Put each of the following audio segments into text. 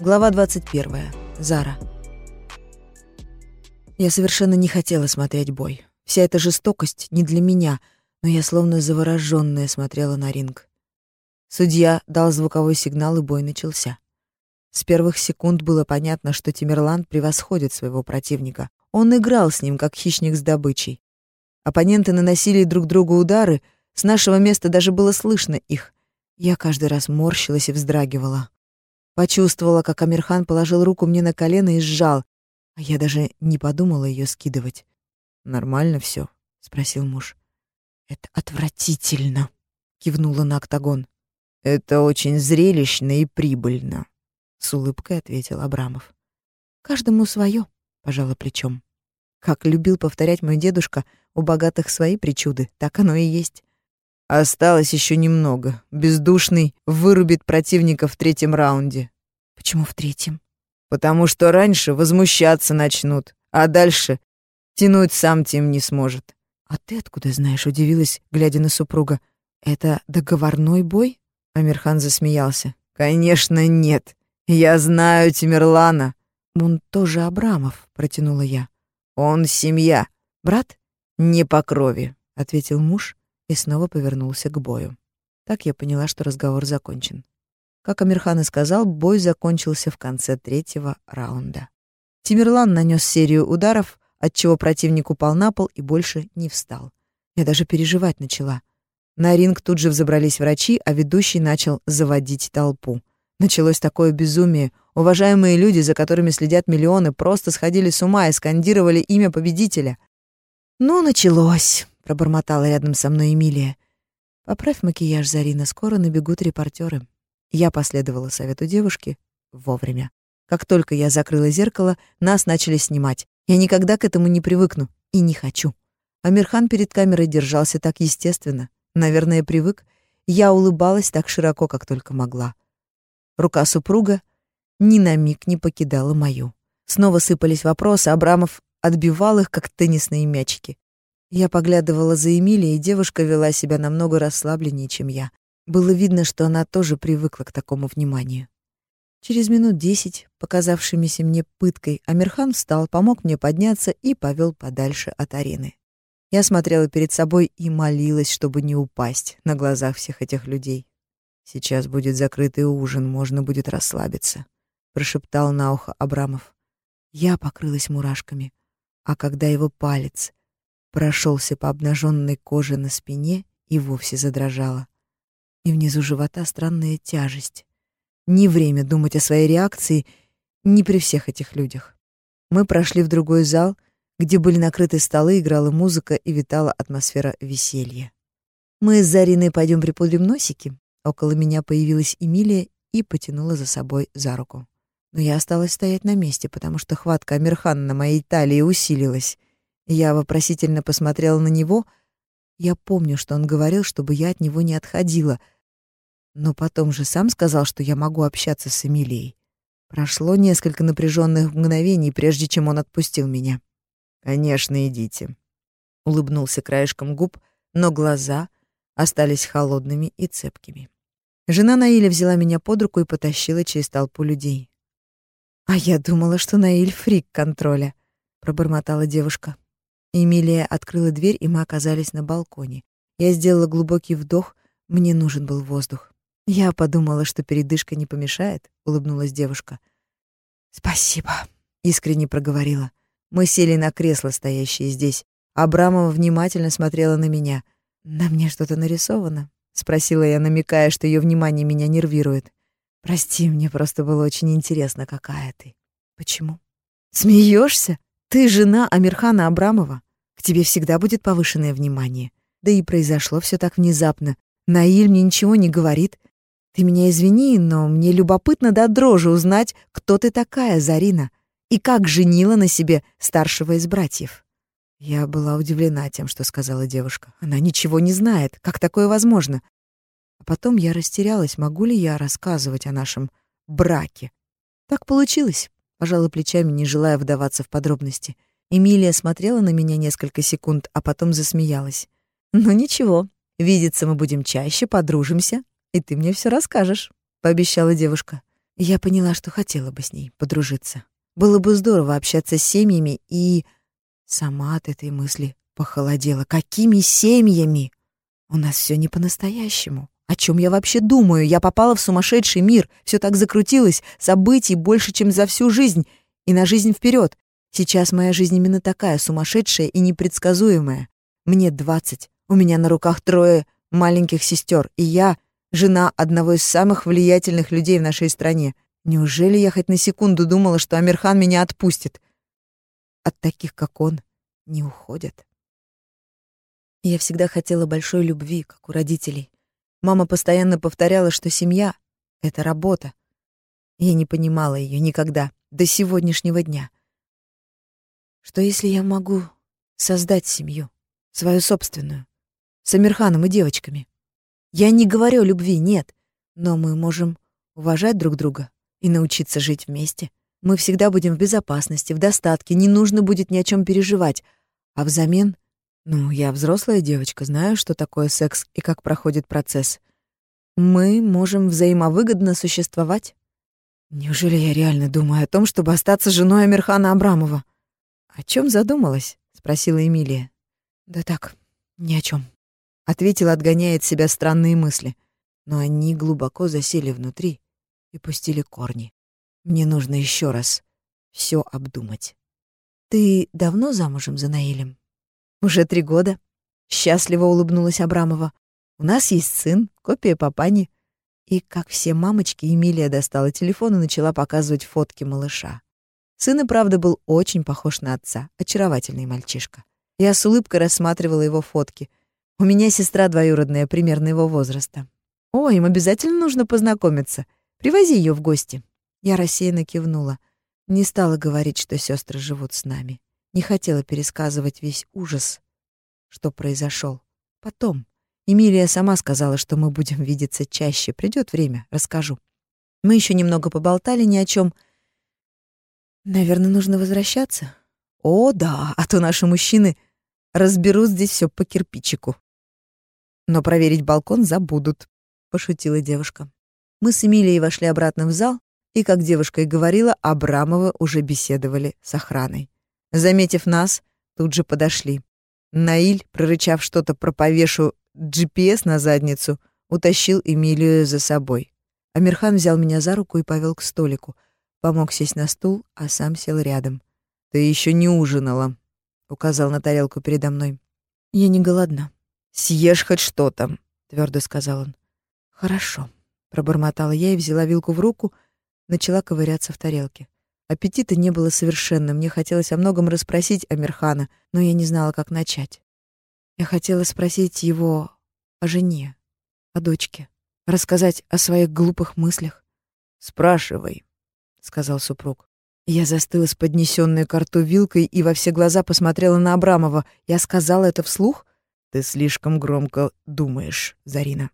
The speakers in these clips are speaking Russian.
Глава 21. Зара. Я совершенно не хотела смотреть бой. Вся эта жестокость не для меня, но я словно заворожённая смотрела на ринг. Судья дал звуковой сигнал, и бой начался. С первых секунд было понятно, что Тимерлан превосходит своего противника. Он играл с ним, как хищник с добычей. Оппоненты наносили друг другу удары, с нашего места даже было слышно их. Я каждый раз морщилась и вздрагивала. Почувствовала, как Амирхан положил руку мне на колено и сжал, а я даже не подумала ее скидывать. «Нормально все? спросил муж. «Это отвратительно», — кивнула на октагон. «Это очень зрелищно и прибыльно», — с улыбкой ответил Абрамов. «Каждому свое», — пожала плечом. Как любил повторять мой дедушка, у богатых свои причуды, так оно и есть. Осталось еще немного. Бездушный вырубит противника в третьем раунде. Почему в третьем? Потому что раньше возмущаться начнут, а дальше тянуть сам тем не сможет. А ты откуда знаешь, удивилась, глядя на супруга. Это договорной бой? Амирхан засмеялся. Конечно, нет. Я знаю Тимирлана. Он тоже Абрамов, протянула я. Он семья. Брат? Не по крови, ответил муж и снова повернулся к бою. Так я поняла, что разговор закончен. Как Амирхан и сказал, бой закончился в конце третьего раунда. Тимирлан нанес серию ударов, отчего противник упал на пол и больше не встал. Я даже переживать начала. На ринг тут же взобрались врачи, а ведущий начал заводить толпу. Началось такое безумие. Уважаемые люди, за которыми следят миллионы, просто сходили с ума и скандировали имя победителя. «Ну, началось!» пробормотала рядом со мной Эмилия. Поправь макияж, Зарина, скоро набегут репортеры. Я последовала совету девушки вовремя. Как только я закрыла зеркало, нас начали снимать. Я никогда к этому не привыкну и не хочу. Амирхан перед камерой держался так естественно. Наверное, привык. Я улыбалась так широко, как только могла. Рука супруга ни на миг не покидала мою. Снова сыпались вопросы, Абрамов отбивал их, как теннисные мячики. Я поглядывала за Эмилией, и девушка вела себя намного расслабленнее, чем я. Было видно, что она тоже привыкла к такому вниманию. Через минут десять, показавшимися мне пыткой, Амирхан встал, помог мне подняться и повел подальше от арены. Я смотрела перед собой и молилась, чтобы не упасть на глазах всех этих людей. «Сейчас будет закрытый ужин, можно будет расслабиться», — прошептал на ухо Абрамов. Я покрылась мурашками, а когда его палец прошелся по обнаженной коже на спине и вовсе задрожала. И внизу живота странная тяжесть. Не время думать о своей реакции, не при всех этих людях. Мы прошли в другой зал, где были накрыты столы, играла музыка и витала атмосфера веселья. Мы с Зариной пойдем припудрим носики. Около меня появилась Эмилия и потянула за собой за руку. Но я осталась стоять на месте, потому что хватка Амирхана на моей талии усилилась. Я вопросительно посмотрела на него. Я помню, что он говорил, чтобы я от него не отходила. Но потом же сам сказал, что я могу общаться с Эмилией. Прошло несколько напряженных мгновений, прежде чем он отпустил меня. «Конечно, идите», — улыбнулся краешком губ, но глаза остались холодными и цепкими. Жена Наиля взяла меня под руку и потащила через толпу людей. «А я думала, что Наиль фрик контроля», — пробормотала девушка. Эмилия открыла дверь, и мы оказались на балконе. Я сделала глубокий вдох, мне нужен был воздух. Я подумала, что передышка не помешает, улыбнулась девушка. Спасибо, искренне проговорила. Мы сели на кресло, стоящее здесь. Абрамова внимательно смотрела на меня. На мне что-то нарисовано, спросила я, намекая, что ее внимание меня нервирует. Прости, мне просто было очень интересно, какая ты. Почему? Смеешься? Ты жена Амирхана Абрамова. К тебе всегда будет повышенное внимание. Да и произошло все так внезапно. Наиль мне ничего не говорит. Ты меня извини, но мне любопытно до дрожи узнать, кто ты такая, Зарина, и как женила на себе старшего из братьев. Я была удивлена тем, что сказала девушка. Она ничего не знает. Как такое возможно? А потом я растерялась, могу ли я рассказывать о нашем браке. Так получилось пожала плечами, не желая вдаваться в подробности. Эмилия смотрела на меня несколько секунд, а потом засмеялась. «Ну ничего, видеться мы будем чаще, подружимся, и ты мне все расскажешь», — пообещала девушка. Я поняла, что хотела бы с ней подружиться. Было бы здорово общаться с семьями, и сама от этой мысли похолодела. Какими семьями? У нас все не по-настоящему. О чем я вообще думаю? Я попала в сумасшедший мир. Все так закрутилось. Событий больше, чем за всю жизнь. И на жизнь вперед. Сейчас моя жизнь именно такая, сумасшедшая и непредсказуемая. Мне двадцать. У меня на руках трое маленьких сестер, и я жена одного из самых влиятельных людей в нашей стране. Неужели я хоть на секунду думала, что Амирхан меня отпустит? От таких, как он, не уходят. Я всегда хотела большой любви, как у родителей. Мама постоянно повторяла, что семья — это работа. Я не понимала ее никогда, до сегодняшнего дня. Что если я могу создать семью, свою собственную, с Амирханом и девочками? Я не говорю о любви, нет, но мы можем уважать друг друга и научиться жить вместе. Мы всегда будем в безопасности, в достатке, не нужно будет ни о чем переживать. А взамен ну, я взрослая девочка, знаю, что такое секс и как проходит процесс. Мы можем взаимовыгодно существовать. Неужели я реально думаю о том, чтобы остаться женой Амирхана Абрамова? О чем задумалась? спросила Эмилия. Да так, ни о чем, ответила, отгоняя от себя странные мысли. Но они глубоко засели внутри и пустили корни. Мне нужно еще раз все обдумать. Ты давно замужем за Наилем? Уже три года. Счастливо улыбнулась Абрамова. У нас есть сын, копия папани. И, как все мамочки, Эмилия достала телефон и начала показывать фотки малыша. Сын и правда был очень похож на отца, очаровательный мальчишка. Я с улыбкой рассматривала его фотки. У меня сестра двоюродная, примерно его возраста. О, им обязательно нужно познакомиться. Привози ее в гости. Я рассеянно кивнула. Не стала говорить, что сестры живут с нами. Не хотела пересказывать весь ужас, что произошел. Потом. Эмилия сама сказала, что мы будем видеться чаще. Придет время, расскажу. Мы еще немного поболтали ни о чем. Наверное, нужно возвращаться. О, да, а то наши мужчины разберут здесь все по кирпичику. Но проверить балкон забудут, пошутила девушка. Мы с Эмилией вошли обратно в зал, и, как девушка и говорила, Абрамовы уже беседовали с охраной. Заметив нас, тут же подошли. Наиль, прорычав что-то про повешу GPS на задницу, утащил Эмилию за собой. Амирхан взял меня за руку и повел к столику, помог сесть на стул, а сам сел рядом. «Ты еще не ужинала», — указал на тарелку передо мной. «Я не голодна». «Съешь хоть что-то», — твердо сказал он. «Хорошо», — пробормотала я и взяла вилку в руку, начала ковыряться в тарелке. Аппетита не было совершенно. Мне хотелось о многом расспросить Амирхана, но я не знала, как начать. Я хотела спросить его о жене, о дочке, рассказать о своих глупых мыслях. «Спрашивай», — сказал супруг. Я застыла с поднесенной к рту вилкой и во все глаза посмотрела на Абрамова. Я сказала это вслух? «Ты слишком громко думаешь, Зарина».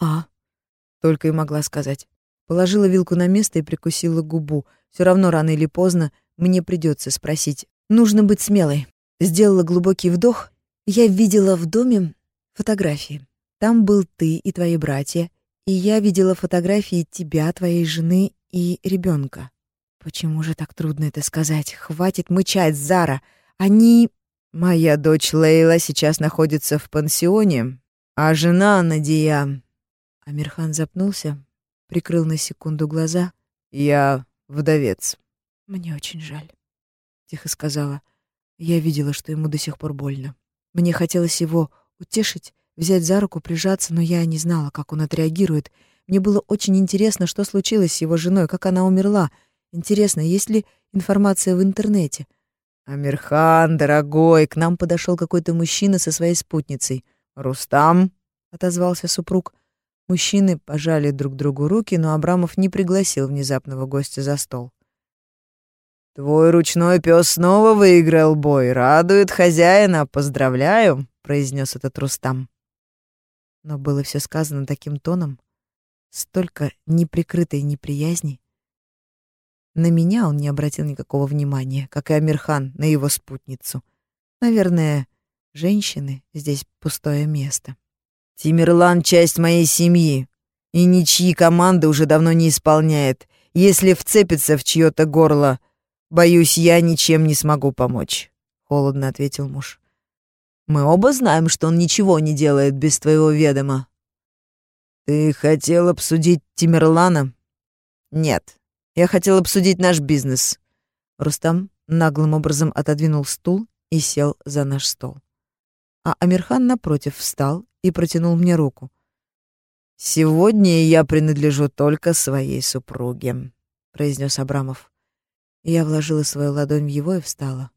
«А?» — только и могла сказать. Положила вилку на место и прикусила губу — все равно рано или поздно мне придется спросить. Нужно быть смелой. Сделала глубокий вдох. Я видела в доме фотографии. Там был ты и твои братья, и я видела фотографии тебя, твоей жены и ребенка. Почему же так трудно это сказать? Хватит мычать, Зара. Они... Моя дочь Лейла сейчас находится в пансионе, а жена Надия... Амирхан запнулся, прикрыл на секунду глаза. Я вдовец. Мне очень жаль, тихо сказала. Я видела, что ему до сих пор больно. Мне хотелось его утешить, взять за руку, прижаться, но я не знала, как он отреагирует. Мне было очень интересно, что случилось с его женой, как она умерла. Интересно, есть ли информация в интернете? Амирхан, дорогой, к нам подошел какой-то мужчина со своей спутницей. Рустам, отозвался супруг. Мужчины пожали друг другу руки, но Абрамов не пригласил внезапного гостя за стол. «Твой ручной пес снова выиграл бой. Радует хозяина. Поздравляю!» — произнес этот Рустам. Но было все сказано таким тоном, столько неприкрытой неприязни. На меня он не обратил никакого внимания, как и Амирхан на его спутницу. Наверное, женщины здесь пустое место. Тимирлан — часть моей семьи, и ничьи команды уже давно не исполняет. Если вцепится в чье-то горло, боюсь, я ничем не смогу помочь», — холодно ответил муж. «Мы оба знаем, что он ничего не делает без твоего ведома». «Ты хотел обсудить Тимерлана?» «Нет, я хотел обсудить наш бизнес». Рустам наглым образом отодвинул стул и сел за наш стол. А Амирхан напротив встал и протянул мне руку. «Сегодня я принадлежу только своей супруге», — произнес Абрамов. Я вложила свою ладонь в его и встала.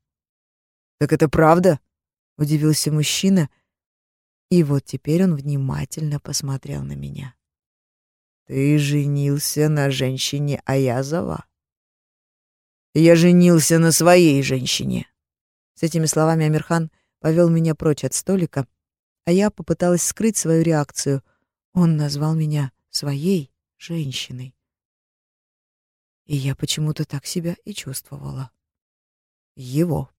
«Так это правда?» — удивился мужчина, и вот теперь он внимательно посмотрел на меня. «Ты женился на женщине Аязова?» «Я женился на своей женщине». С этими словами Амирхан повел меня прочь от столика, а я попыталась скрыть свою реакцию — он назвал меня своей женщиной. И я почему-то так себя и чувствовала. Его.